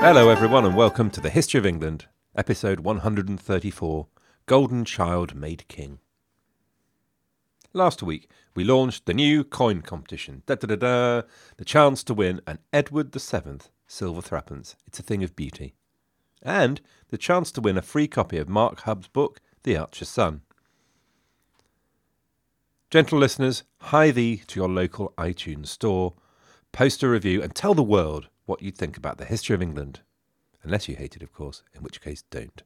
Hello, everyone, and welcome to the History of England, episode 134 Golden Child Made King. Last week, we launched the new coin competition. Da da da da! The chance to win an Edward VII silver threepence. It's a thing of beauty. And the chance to win a free copy of Mark Hubb's book, The Archer's Son. Gentle listeners, hie thee to your local iTunes store, post a review, and tell the world what you'd think about the history of England. Unless you hate it, of course, in which case don't.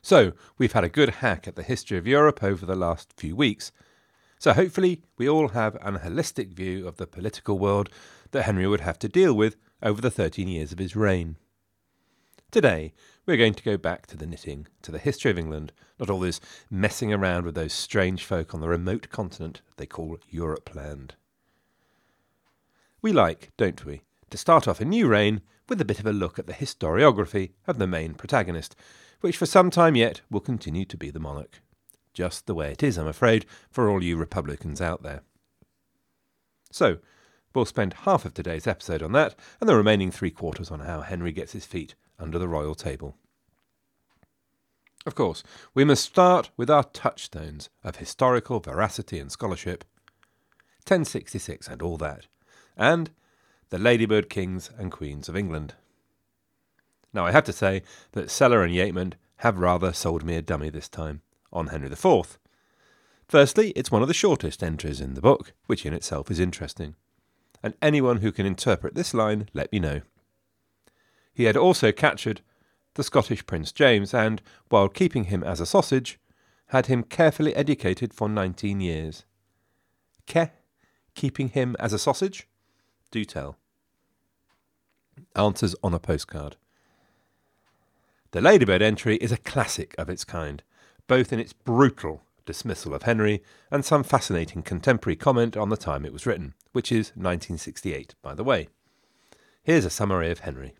So, we've had a good hack at the history of Europe over the last few weeks. So, hopefully, we all have an holistic view of the political world that Henry would have to deal with over the 13 years of his reign. Today, we're going to go back to the knitting, to the history of England, not all this messing around with those strange folk on the remote continent they call Europe land. We like, don't we, to start off a new reign with a bit of a look at the historiography of the main protagonist, which for some time yet will continue to be the monarch. Just the way it is, I'm afraid, for all you Republicans out there. So, we'll spend half of today's episode on that, and the remaining three quarters on how Henry gets his feet under the royal table. Of course, we must start with our touchstones of historical veracity and scholarship 1066 and all that, and the Ladybird Kings and Queens of England. Now, I have to say that Sellar and Yeatman have rather sold me a dummy this time on Henry IV. Firstly, it's one of the shortest entries in the book, which in itself is interesting. And anyone who can interpret this line, let me know. He had also captured the Scottish Prince James and, while keeping him as a sausage, had him carefully educated for 19 years. Ke? Keeping him as a sausage? Do tell. Answers on a postcard. The Ladybird entry is a classic of its kind, both in its brutal dismissal of Henry and some fascinating contemporary comment on the time it was written, which is 1968, by the way. Here's a summary of Henry.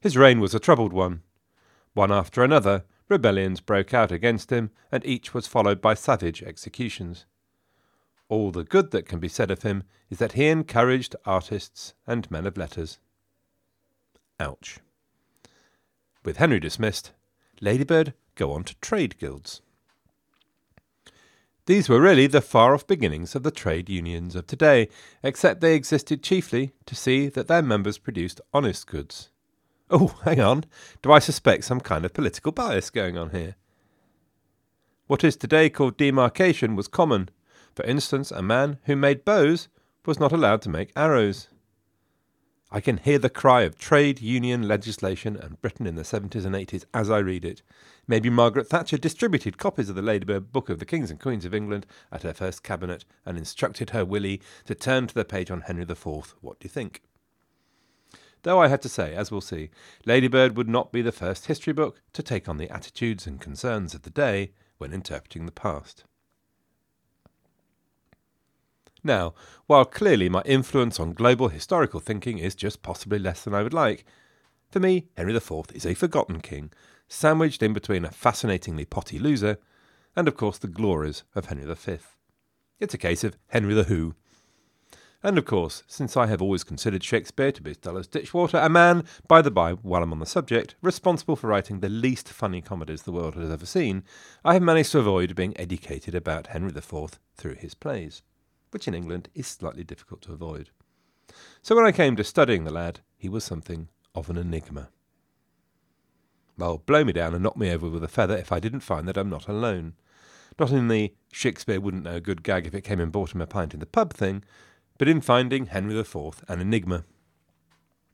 His reign was a troubled one. One after another, rebellions broke out against him, and each was followed by savage executions. All the good that can be said of him is that he encouraged artists and men of letters. Ouch. With Henry dismissed, Ladybird go on to trade guilds. These were really the far off beginnings of the trade unions of today, except they existed chiefly to see that their members produced honest goods. Oh, hang on. Do I suspect some kind of political bias going on here? What is today called demarcation was common. For instance, a man who made bows was not allowed to make arrows. I can hear the cry of trade union legislation and Britain in the 70s and 80s as I read it. Maybe Margaret Thatcher distributed copies of the Ladybird Book of the Kings and Queens of England at her first cabinet and instructed her Willie to turn to the page on Henry IV. What do you think? Though I have to say, as we'll see, Ladybird would not be the first history book to take on the attitudes and concerns of the day when interpreting the past. Now, while clearly my influence on global historical thinking is just possibly less than I would like, for me, Henry IV is a forgotten king, sandwiched in between a fascinatingly potty loser and, of course, the glories of Henry V. It's a case of Henry the Who, and of course, since I have always considered Shakespeare to be as dull as ditchwater, a man, by the by, while I'm on the subject, responsible for writing the least funny comedies the world has ever seen, I have managed to avoid being educated about Henry IV through his plays, which in England is slightly difficult to avoid. So when I came to studying the lad, he was something of an enigma. Well, blow me down and knock me over with a feather if I didn't find that I'm not alone. Not in the Shakespeare wouldn't know a good gag if it came and bought him a pint in the pub thing, but in finding Henry IV an enigma.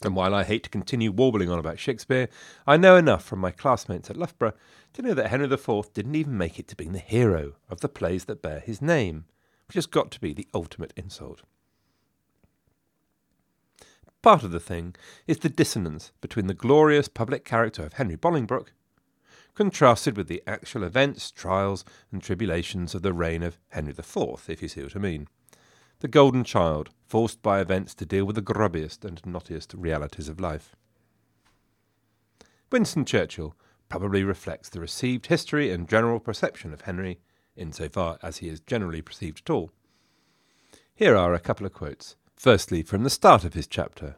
And while I hate to continue warbling on about Shakespeare, I know enough from my classmates at Loughborough to know that Henry IV didn't even make it to being the hero of the plays that bear his name, which has got to be the ultimate insult. Part of the thing is the dissonance between the glorious public character of Henry Bolingbroke, contrasted with the actual events, trials, and tribulations of the reign of Henry IV, if you see what I mean the golden child, forced by events to deal with the grubbiest and knottiest realities of life. Winston Churchill probably reflects the received history and general perception of Henry, insofar as he is generally perceived at all. Here are a couple of quotes, firstly from the start of his chapter.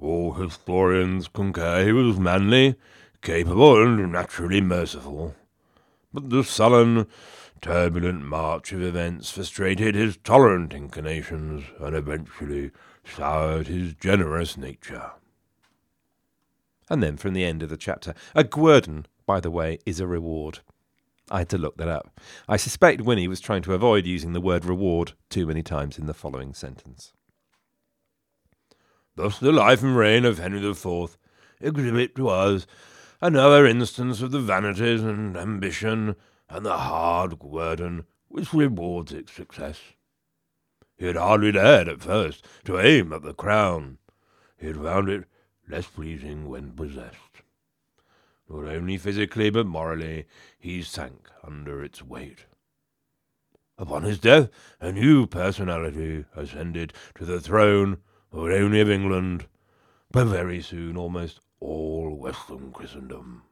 All historians concur he was manly, capable, and naturally merciful. But the sullen, turbulent march of events frustrated his tolerant inclinations and eventually soured his generous nature. And then from the end of the chapter, a guerdon, by the way, is a reward. I had to look that up. I suspect Winnie was trying to avoid using the word reward too many times in the following sentence. Thus the life and reign of Henry the Fourth exhibit to us another instance of the vanities and ambition and the hard guerdon which rewards its success. He had hardly dared at first to aim at the crown. He had found it less pleasing when possessed. Not only physically but morally, he sank under its weight. Upon his death, a new personality ascended to the throne not only of England, but very soon almost all Western Christendom.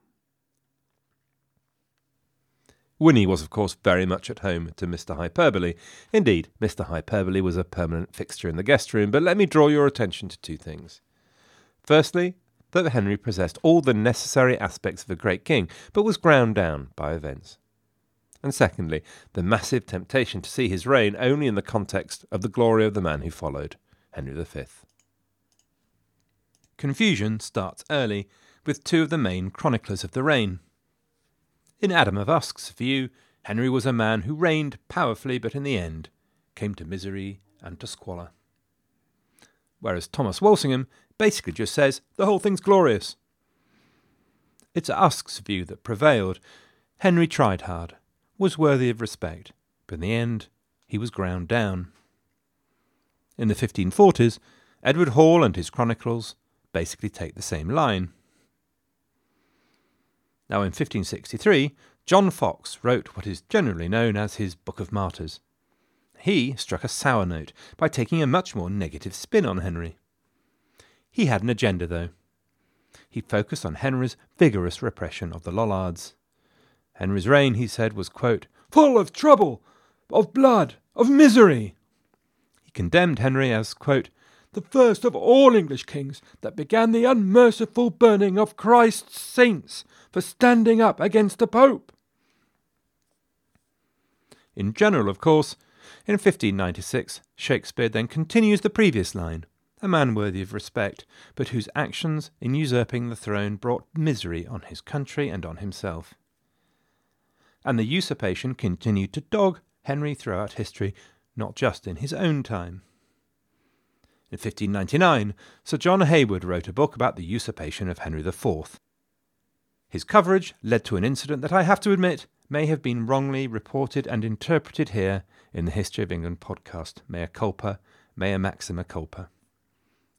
Winnie was, of course, very much at home to Mr. Hyperbole. Indeed, Mr. Hyperbole was a permanent fixture in the guest room, but let me draw your attention to two things. Firstly, that Henry possessed all the necessary aspects of a great king, but was ground down by events. And secondly, the massive temptation to see his reign only in the context of the glory of the man who followed, Henry V. Confusion starts early with two of the main chroniclers of the reign. In Adam of Usk's view, Henry was a man who reigned powerfully but in the end came to misery and to squalor. Whereas Thomas Walsingham basically just says the whole thing's glorious. It's Usk's view that prevailed. Henry tried hard, was worthy of respect, but in the end he was ground down. In the 1540s, Edward Hall and his chronicles basically take the same line. Now, in 1563, John Foxe wrote what is generally known as his Book of Martyrs. He struck a sour note by taking a much more negative spin on Henry. He had an agenda, though. He focused on Henry's vigorous repression of the Lollards. Henry's reign, he said, was, quote, full of trouble, of blood, of misery. He condemned Henry as, quote, the first of all English kings that began the unmerciful burning of Christ's saints for standing up against the Pope. In general, of course, in 1596, Shakespeare then continues the previous line a man worthy of respect, but whose actions in usurping the throne brought misery on his country and on himself. And the usurpation continued to dog Henry throughout history, not just in his own time. In 1599, Sir John Heywood wrote a book about the usurpation of Henry IV. His coverage led to an incident that I have to admit may have been wrongly reported and interpreted here in the History of England podcast. Mea culpa, mea maxima culpa.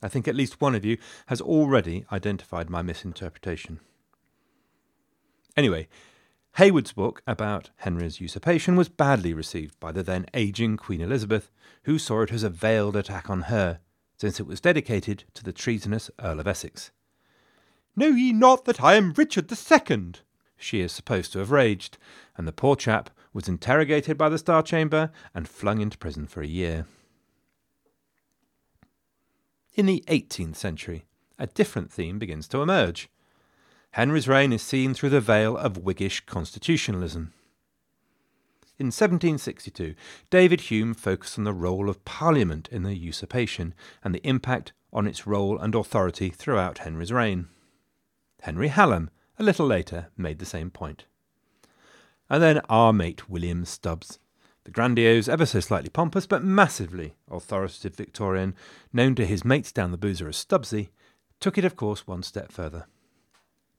I think at least one of you has already identified my misinterpretation. Anyway, Heywood's book about Henry's usurpation was badly received by the then aging Queen Elizabeth, who saw it as a veiled attack on her, since it was dedicated to the treasonous Earl of Essex. Know ye not that I am Richard the Second? She is supposed to have raged, and the poor chap was interrogated by the Star Chamber and flung into prison for a year. In the 18th century, a different theme begins to emerge. Henry's reign is seen through the veil of Whiggish constitutionalism. In 1762, David Hume focused on the role of Parliament in the usurpation and the impact on its role and authority throughout Henry's reign. Henry Hallam, a little later, made the same point. And then our mate William Stubbs, the grandiose, ever so slightly pompous, but massively authoritative Victorian, known to his mates down the boozer as Stubbsy, took it, of course, one step further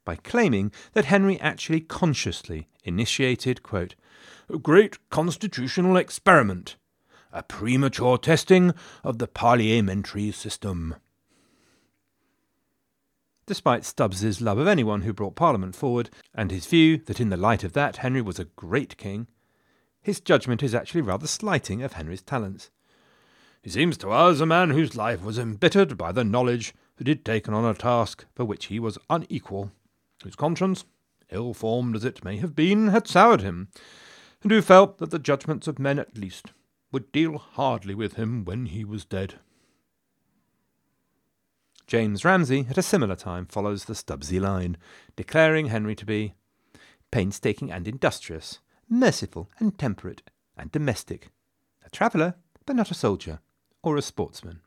by claiming that Henry actually consciously initiated, quote, a great constitutional experiment, a premature testing of the parliamentary system. Despite Stubbs's love of anyone who brought Parliament forward, and his view that in the light of that Henry was a great king, his judgment is actually rather slighting of Henry's talents. He seems to us a man whose life was embittered by the knowledge that he had taken on a task for which he was unequal, whose conscience, ill formed as it may have been, had soured him, and who felt that the judgments of men at least would deal hardly with him when he was dead. James Ramsay, at a similar time, follows the Stubbsy line, declaring Henry to be painstaking and industrious, merciful and temperate, and domestic, a traveller, but not a soldier, or a sportsman.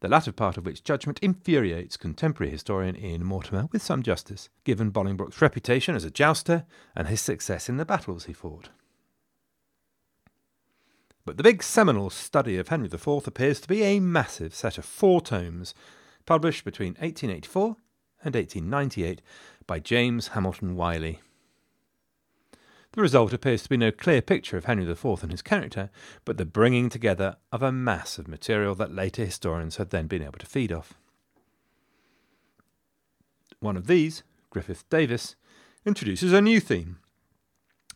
The latter part of which judgment infuriates contemporary historian Ian Mortimer with some justice, given Bolingbroke's reputation as a jouster and his success in the battles he fought. But the big seminal study of Henry IV appears to be a massive set of four tomes, published between 1884 and 1898 by James Hamilton Wylie. The result appears to be no clear picture of Henry IV and his character, but the bringing together of a mass of material that later historians had then been able to feed off. One of these, Griffith Davies, introduces a new theme,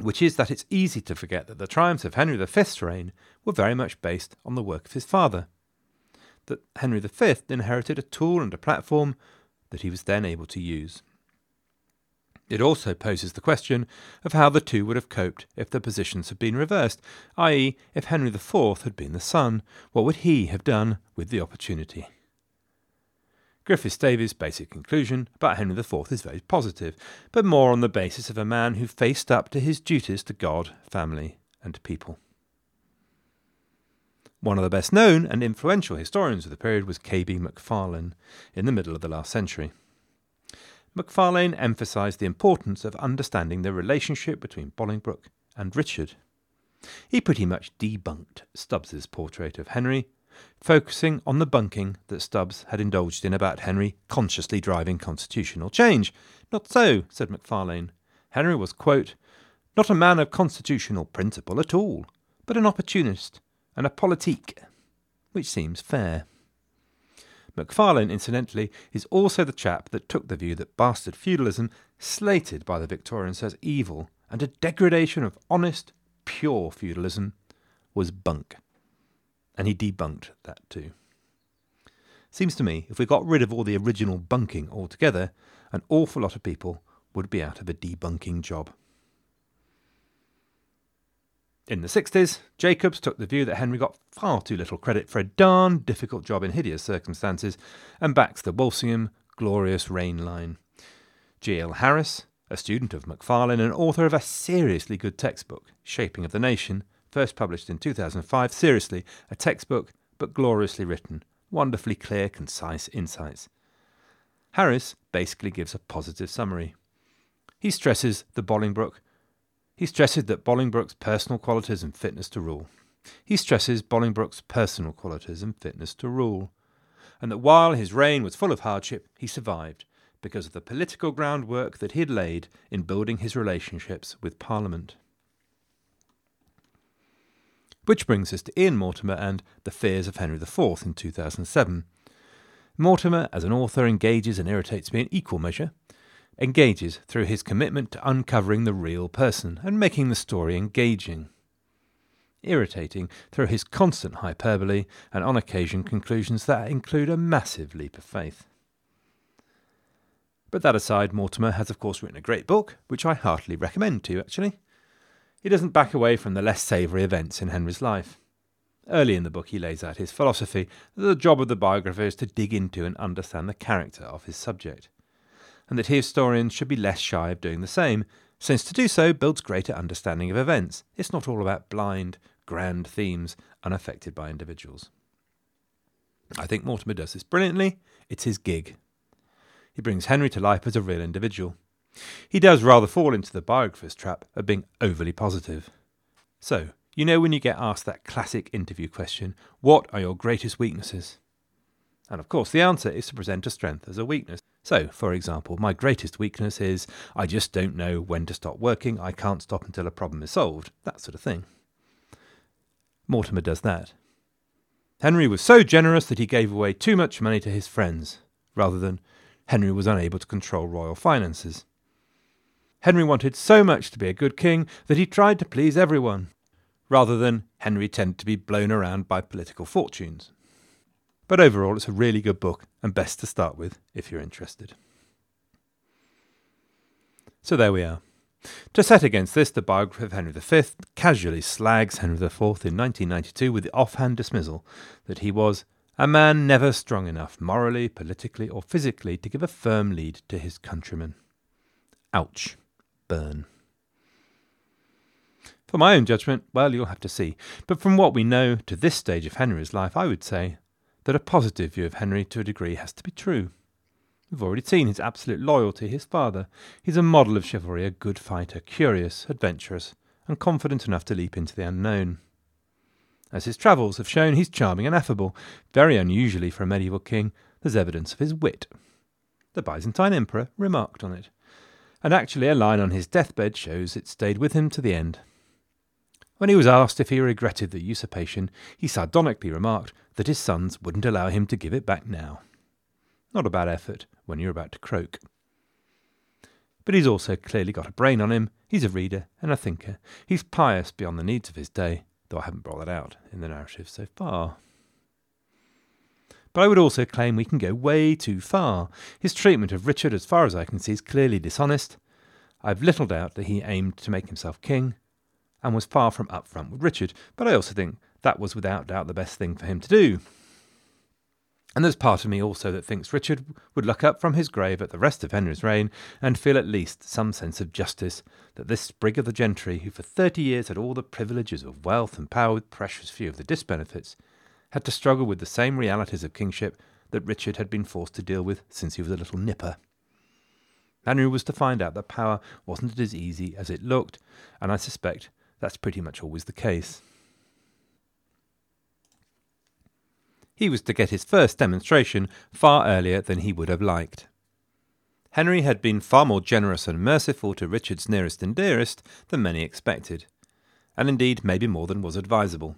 which is that it's easy to forget that the triumphs of Henry V's reign were very much based on the work of his father. That Henry V inherited a tool and a platform that he was then able to use. It also poses the question of how the two would have coped if the positions had been reversed, i.e., if Henry IV had been the son, what would he have done with the opportunity? Griffiths Davies' basic conclusion about Henry IV is very positive, but more on the basis of a man who faced up to his duties to God, family, and people. One of the best known and influential historians of the period was K.B. McFarlane in the middle of the last century. McFarlane emphasised the importance of understanding the relationship between Bolingbroke and Richard. He pretty much debunked Stubbs's portrait of Henry focusing on the bunking that Stubbs had indulged in about Henry consciously driving constitutional change. Not so, said McFarlane. Henry was, quote, not a man of constitutional principle at all, but an opportunist and a politique, which seems fair. McFarlane, incidentally, is also the chap that took the view that bastard feudalism, slated by the Victorians as evil and a degradation of honest, pure feudalism, was bunk and he debunked that too. Seems to me if we got rid of all the original bunking altogether, an awful lot of people would be out of a debunking job. In the 60s, Jacobs took the view that Henry got far too little credit for a darn difficult job in hideous circumstances and backs the Walsingham glorious reign line. G.L. Harriss, a student of McFarlane and author of a seriously good textbook, Shaping of the Nation, first published in 2005. Seriously, a textbook, but gloriously written, wonderfully clear, concise insights. Harriss basically gives a positive summary. He stresses the Bolingbroke. He stresses that Bolingbroke's personal qualities and fitness to rule. He stresses Bolingbroke's personal qualities and fitness to rule, and that while his reign was full of hardship, he survived because of the political groundwork that he had laid in building his relationships with Parliament. Which brings us to Ian Mortimer and The Fears of Henry IV in 2007. Mortimer, as an author, engages and irritates me in equal measure, engages through his commitment to uncovering the real person and making the story engaging. Irritating through his constant hyperbole and on occasion conclusions that include a massive leap of faith. But that aside, Mortimer has of course written a great book, which I heartily recommend to you actually he doesn't back away from the less savoury events in Henry's life. Early in the book, he lays out his philosophy that the job of the biographer is to dig into and understand the character of his subject, and that historians should be less shy of doing the same, since to do so builds greater understanding of events. It's not all about blind, grand themes unaffected by individuals. I think Mortimer does this brilliantly. It's his gig. He brings Henry to life as a real individual. He does rather fall into the biographer's trap of being overly positive. So, you know when you get asked that classic interview question, what are your greatest weaknesses? And of course, the answer is to present a strength as a weakness. So, for example, my greatest weakness is I just don't know when to stop working, I can't stop until a problem is solved, that sort of thing. Mortimer does that. Henry was so generous that he gave away too much money to his friends, rather than Henry was unable to control royal finances. Henry wanted so much to be a good king that he tried to please everyone, rather than Henry tended to be blown around by political fortunes. But overall, it's a really good book and best to start with if you're interested. So there we are. To set against this, the biography of Henry V casually slags Henry IV in 1992 with the offhand dismissal that he was A man never strong enough, morally, politically, or physically, to give a firm lead to his countrymen. Ouch. Burn. For my own judgment, well, you'll have to see. But from what we know to this stage of Henry's life, I would say that a positive view of Henry to a degree has to be true. We've already seen his absolute loyalty to his father. He's a model of chivalry, a good fighter, curious, adventurous, and confident enough to leap into the unknown. As his travels have shown, he's charming and affable. Very unusually for a medieval king, there's evidence of his wit. The Byzantine emperor remarked on it, and actually a line on his deathbed shows it stayed with him to the end. When he was asked if he regretted the usurpation, he sardonically remarked that his sons wouldn't allow him to give it back now. Not a bad effort when you're about to croak. But he's also clearly got a brain on him. He's a reader and a thinker. He's pious beyond the needs of his day, though I haven't brought that out in the narrative so far. But I would also claim we can go way too far. His treatment of Richard, as far as I can see, is clearly dishonest. I've little doubt that he aimed to make himself king, and was far from upfront with Richard, but I also think that was without doubt the best thing for him to do. And there's part of me also that thinks Richard would look up from his grave at the rest of Henry's reign and feel at least some sense of justice that this sprig of the gentry, who for thirty years had all the privileges of wealth and power with precious few of the disbenefits, had to struggle with the same realities of kingship that Richard had been forced to deal with since he was a little nipper. Henry was to find out that power wasn't as easy as it looked, and I suspect that's pretty much always the case. He was to get his first demonstration far earlier than he would have liked. Henry had been far more generous and merciful to Richard's nearest and dearest than many expected, and indeed maybe more than was advisable.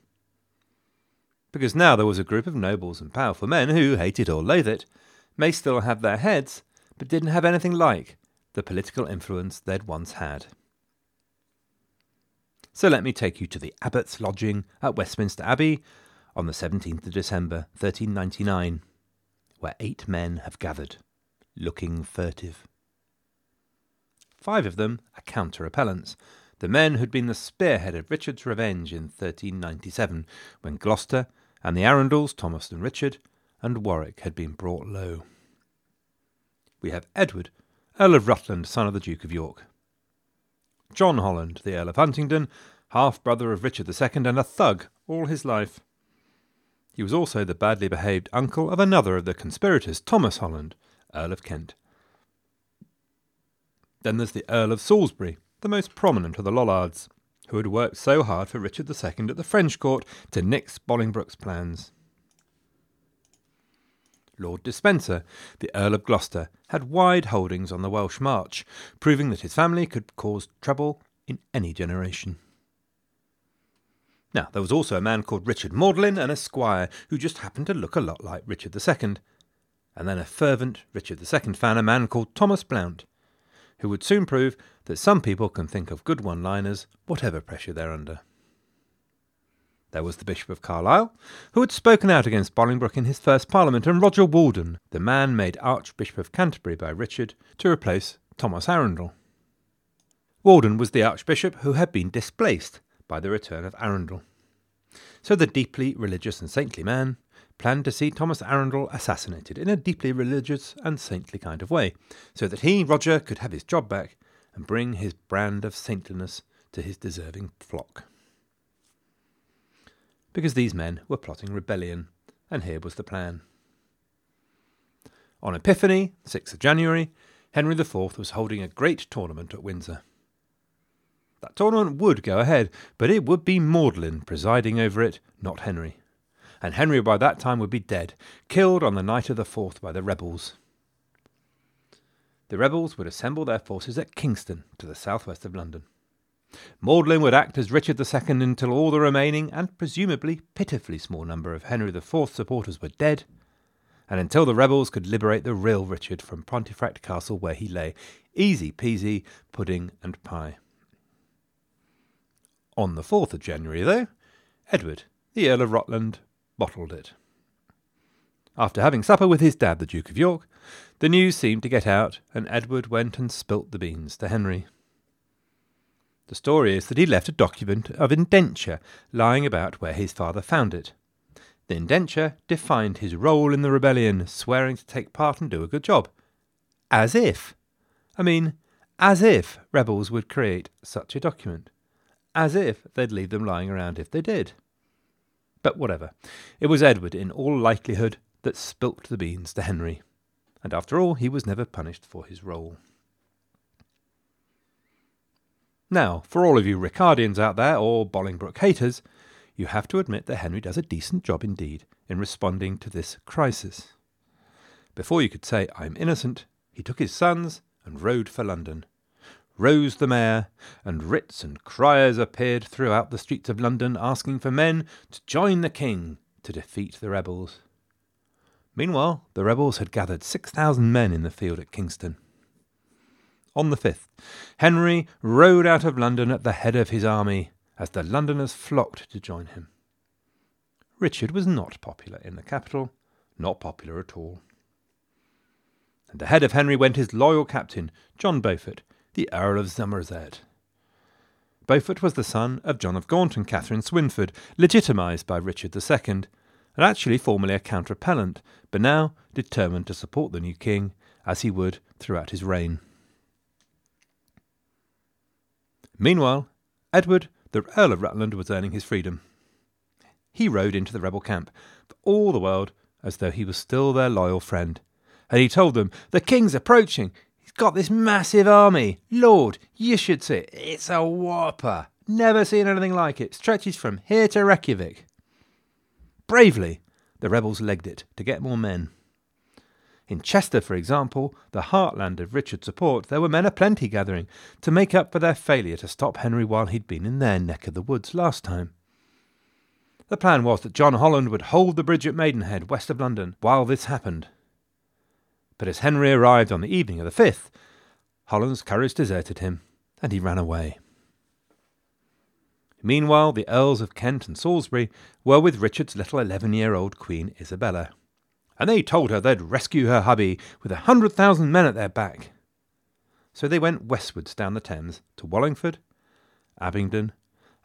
Because now there was a group of nobles and powerful men who, hate it or loathe it, may still have their heads, but didn't have anything like the political influence they'd once had. So let me take you to the abbot's lodging at Westminster Abbey on the 17th of December 1399, where eight men have gathered, looking furtive. Five of them are counter appellants, the men who'd been the spearhead of Richard's revenge in 1397, when Gloucester and the Arundels, Thomas and Richard, and Warwick had been brought low. We have Edward, Earl of Rutland, son of the Duke of York. John Holland, the Earl of Huntingdon, half brother of Richard II, and a thug all his life. He was also the badly behaved uncle of another of the conspirators, Thomas Holland, Earl of Kent. Then there's the Earl of Salisbury, the most prominent of the Lollards, who had worked so hard for Richard II at the French court to nix Bolingbroke's plans. Lord Despenser, the Earl of Gloucester, had wide holdings on the Welsh March, proving that his family could cause trouble in any generation. Now, there was also a man called Richard Magdalen, an esquire, who just happened to look a lot like Richard II. And then a fervent Richard II fan, a man called Thomas Blount, who would soon prove that some people can think of good one liners, whatever pressure they're under. There was the Bishop of Carlisle, who had spoken out against Bolingbroke in his first Parliament, and Roger Walden, the man made Archbishop of Canterbury by Richard to replace Thomas Arundel. Walden was the Archbishop who had been displaced by the return of Arundel. So the deeply religious and saintly man planned to see Thomas Arundel assassinated in a deeply religious and saintly kind of way, so that he, Roger, could have his job back and bring his brand of saintliness to his deserving flock. Because these men were plotting rebellion, and here was the plan. On Epiphany, 6th of January, Henry IV was holding a great tournament at Windsor. That tournament would go ahead, but it would be Magdalen presiding over it, not Henry. And Henry by that time would be dead, killed on the night of the 4th by the rebels. The rebels would assemble their forces at Kingston, to the southwest of London. Magdalen would act as Richard II until all the remaining and presumably pitifully small number of Henry IV supporters were dead, and until the rebels could liberate the real Richard from Pontefract Castle where he lay, easy peasy, pudding and pie. On the 4th of January, though, Edward, the Earl of Rutland, bottled it. After having supper with his dad, the Duke of York, the news seemed to get out, and Edward went and spilt the beans to Henry. The story is that he left a document of indenture lying about where his father found it. The indenture defined his role in the rebellion, swearing to take part and do a good job. As if. I mean, as if rebels would create such a document. As if they'd leave them lying around if they did. But whatever. It was Edward, in all likelihood, that spilt the beans to Henry. And after all, he was never punished for his role. Now, for all of you Ricardians out there, or Bolingbroke haters, you have to admit that Henry does a decent job indeed in responding to this crisis. Before you could say, I'm innocent, he took his sons and rode for London. Rose the mayor, and writs and criers appeared throughout the streets of London asking for men to join the king to defeat the rebels. Meanwhile, the rebels had gathered 6,000 men in the field at Kingston. On the 5th, Henry rode out of London at the head of his army as the Londoners flocked to join him. Richard was not popular in the capital, not popular at all. At the head of Henry went his loyal captain, John Beaufort, the Earl of Somerset. Beaufort was the son of John of Gaunt and Catherine Swynford, legitimised by Richard II, and actually formerly a counter-appellant, but now determined to support the new king, as he would throughout his reign. Meanwhile, Edward, the Earl of Rutland, was earning his freedom. He rode into the rebel camp, for all the world as though he was still their loyal friend, and he told them, The king's approaching. He's got this massive army. Lord, you should see it. It's a whopper. Never seen anything like it. Stretches from here to Reykjavik. Bravely, the rebels legged it to get more men. In Chester, for example, the heartland of Richard's support, there were men aplenty gathering to make up for their failure to stop Henry while he'd been in their neck of the woods last time. The plan was that John Holland would hold the bridge at Maidenhead, west of London, while this happened. But as Henry arrived on the evening of the 5th, Holland's courage deserted him, and he ran away. Meanwhile, the Earls of Kent and Salisbury were with Richard's little eleven year old Queen Isabella and they told her they'd rescue her hubby with a hundred thousand men at their back. So they went westwards down the Thames to Wallingford, Abingdon,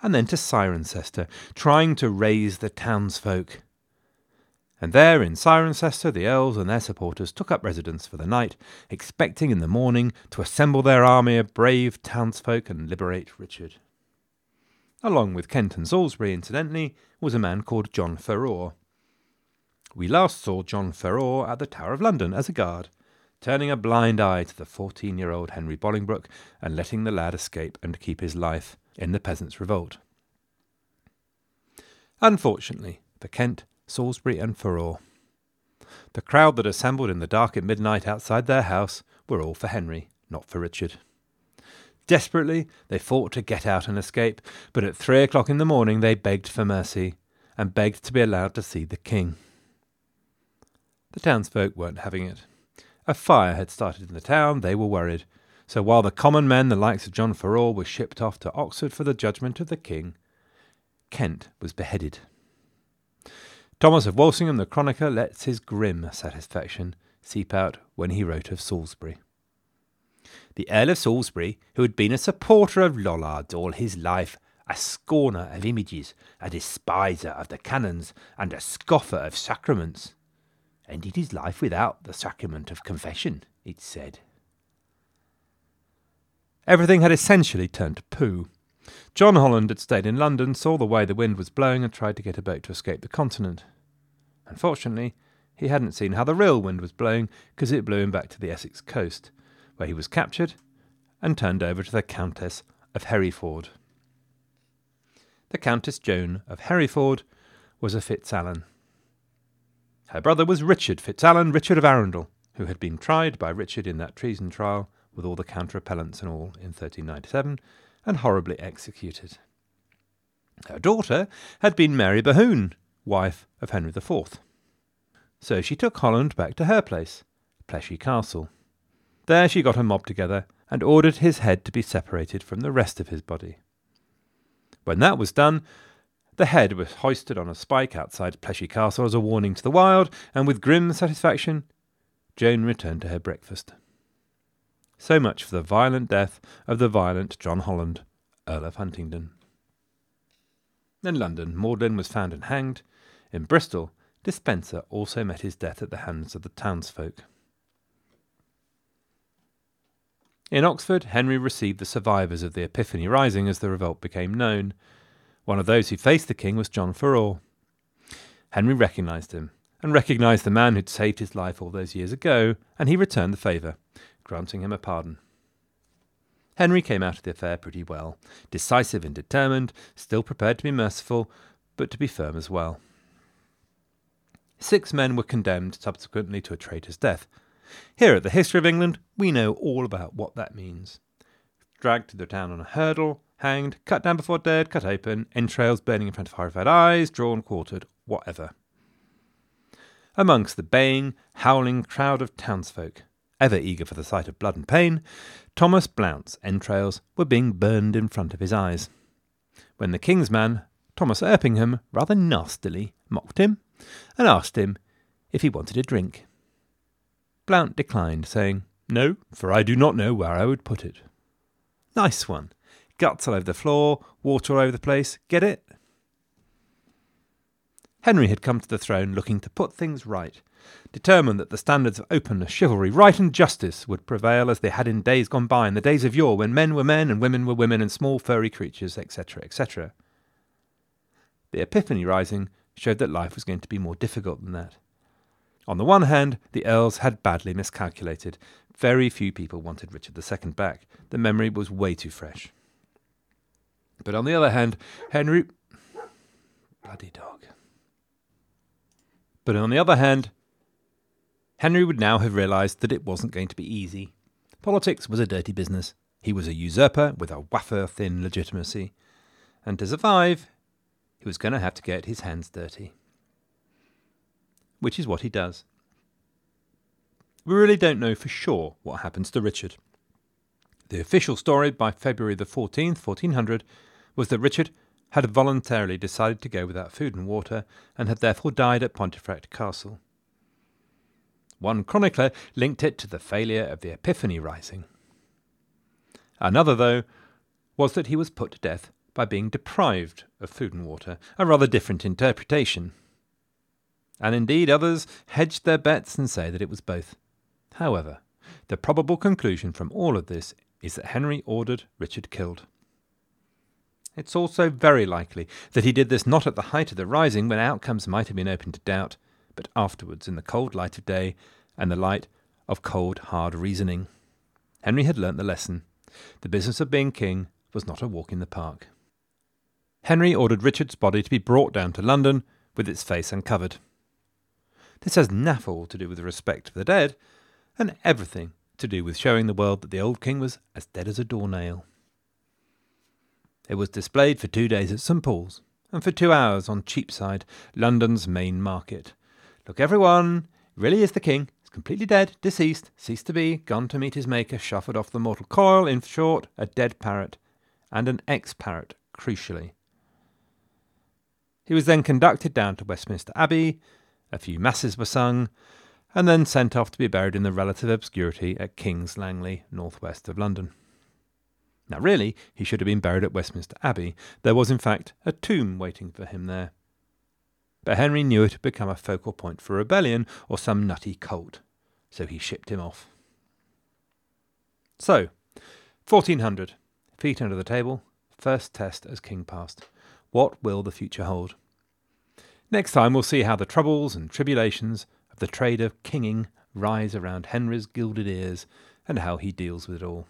and then to Cirencester, trying to raise the townsfolk. And there in Cirencester the earls and their supporters took up residence for the night, expecting in the morning to assemble their army of brave townsfolk and liberate Richard. Along with Kent and Salisbury, incidentally, was a man called John Ferrour, we last saw John Ferrour at the Tower of London as a guard, turning a blind eye to the fourteen year old Henry Bolingbroke and letting the lad escape and keep his life in the peasants' revolt. Unfortunately for Kent, Salisbury, and Ferrour, the crowd that assembled in the dark at midnight outside their house were all for Henry, not for Richard. Desperately, they fought to get out and escape, but at three o'clock in the morning they begged for mercy, and begged to be allowed to see the king. The townsfolk weren't having it. A fire had started in the town, they were worried. So while the common men, the likes of John Ferrour, were shipped off to Oxford for the judgment of the king, Kent was beheaded. Thomas of Walsingham, the chronicler, lets his grim satisfaction seep out when he wrote of Salisbury. The Earl of Salisbury, who had been a supporter of Lollards all his life, a scorner of images, a despiser of the canons, and a scoffer of sacraments, ended his life without the sacrament of confession, it said. Everything had essentially turned to poo. John Holland had stayed in London, saw the way the wind was blowing, and tried to get a boat to escape the continent. Unfortunately, he hadn't seen how the real wind was blowing, because it blew him back to the Essex coast, where he was captured and turned over to the Countess of Hereford. The Countess Joan of Hereford was a FitzAlan. Her brother was Richard FitzAlan, Richard of Arundel, who had been tried by Richard in that treason trial, with all the counter-appellants and all, in 1397, and horribly executed. Her daughter had been Mary Bohun, wife of Henry IV. So she took Holland back to her place, Pleshy Castle. There she got a mob together and ordered his head to be separated from the rest of his body. When that was done, the head was hoisted on a spike outside Pleshy Castle as a warning to the wild, and with grim satisfaction, Joan returned to her breakfast. So much for the violent death of the violent John Holland, Earl of Huntingdon. In London, Magdalen was found and hanged. In Bristol, Despenser also met his death at the hands of the townsfolk. In Oxford, Henry received the survivors of the Epiphany Rising as the revolt became known. One of those who faced the king was John Farrar. Henry recognised him, and recognised the man who'd saved his life all those years ago, and he returned the favour, granting him a pardon. Henry came out of the affair pretty well, decisive and determined, still prepared to be merciful, but to be firm as well. Six men were condemned subsequently to a traitor's death, here at the History of England, we know all about what that means. Dragged to the town on a hurdle, hanged, cut down before dead, cut open, entrails burning in front of horrified eyes, drawn, quartered, whatever. Amongst the baying, howling crowd of townsfolk, ever eager for the sight of blood and pain, Thomas Blount's entrails were being burned in front of his eyes. When the king's man, Thomas Erpingham, rather nastily mocked him and asked him if he wanted a drink. Blount declined, saying, No, for I do not know where I would put it. Nice one. Guts all over the floor, water all over the place. Get it? Henry had come to the throne looking to put things right, determined that the standards of openness, chivalry, right, and justice would prevail as they had in days gone by, in the days of yore, when men were men and women were women and small furry creatures, etc., etc. The Epiphany Rising showed that life was going to be more difficult than that. On the one hand, the Earls had badly miscalculated. Very few people wanted Richard II back. The memory was way too fresh. But on the other hand, Henry. Bloody dog. But on the other hand, Henry would now have realised that it wasn't going to be easy. Politics was a dirty business. He was a usurper with a wafer thin legitimacy. And to survive, he was going to have to get his hands dirty which is what he does. We really don't know for sure what happens to Richard. The official story by February the 14th, 1400, was that Richard had voluntarily decided to go without food and water and had therefore died at Pontefract Castle. One chronicler linked it to the failure of the Epiphany Rising. Another, though, was that he was put to death by being deprived of food and water, a rather different interpretation and indeed others hedged their bets and say that it was both. However, the probable conclusion from all of this is that Henry ordered Richard killed. It's also very likely that he did this not at the height of the rising when outcomes might have been open to doubt, but afterwards in the cold light of day and the light of cold, hard reasoning. Henry had learnt the lesson. The business of being king was not a walk in the park. Henry ordered Richard's body to be brought down to London with its face uncovered. This has naffle to do with respect for the dead, and everything to do with showing the world that the old king was as dead as a doornail. It was displayed for two days at St. Paul's, and for two hours on Cheapside, London's main market. Look, everyone, really is the king. He's completely dead, deceased, ceased to be, gone to meet his maker, shuffled off the mortal coil, in short, a dead parrot, and an ex parrot, crucially. He was then conducted down to Westminster Abbey, a few masses were sung, and then sent off to be buried in the relative obscurity at King's Langley, northwest of London. Now, really, he should have been buried at Westminster Abbey. There was, in fact, a tomb waiting for him there. But Henry knew it had become a focal point for rebellion or some nutty cult, so he shipped him off. So, 1400, feet under the table, first test as king passed. What will the future hold? Next time, we'll see how the troubles and tribulations of the trade of kinging rise around Henry's gilded ears and how he deals with it all.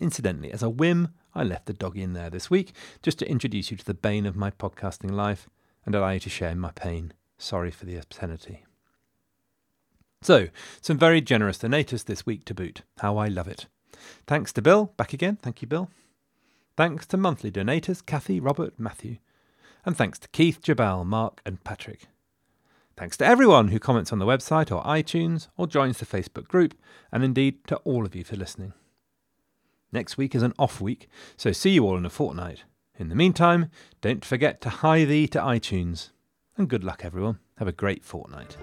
Incidentally, as a whim, I left the doggy in there this week just to introduce you to the bane of my podcasting life and allow you to share my pain. Sorry for the obscenity. So, some very generous donators this week to boot. How I love it. Thanks to Bill, back again. Thank you, Bill. Thanks to monthly donators Kathy, Robert, Matthew, and thanks to Keith, Jabal, Mark, and Patrick. Thanks to everyone who comments on the website or iTunes or joins the Facebook group, and indeed to all of you for listening. Next week is an off week, so see you all in a fortnight. In the meantime, don't forget to hi thee to iTunes. And good luck, everyone. Have a great fortnight.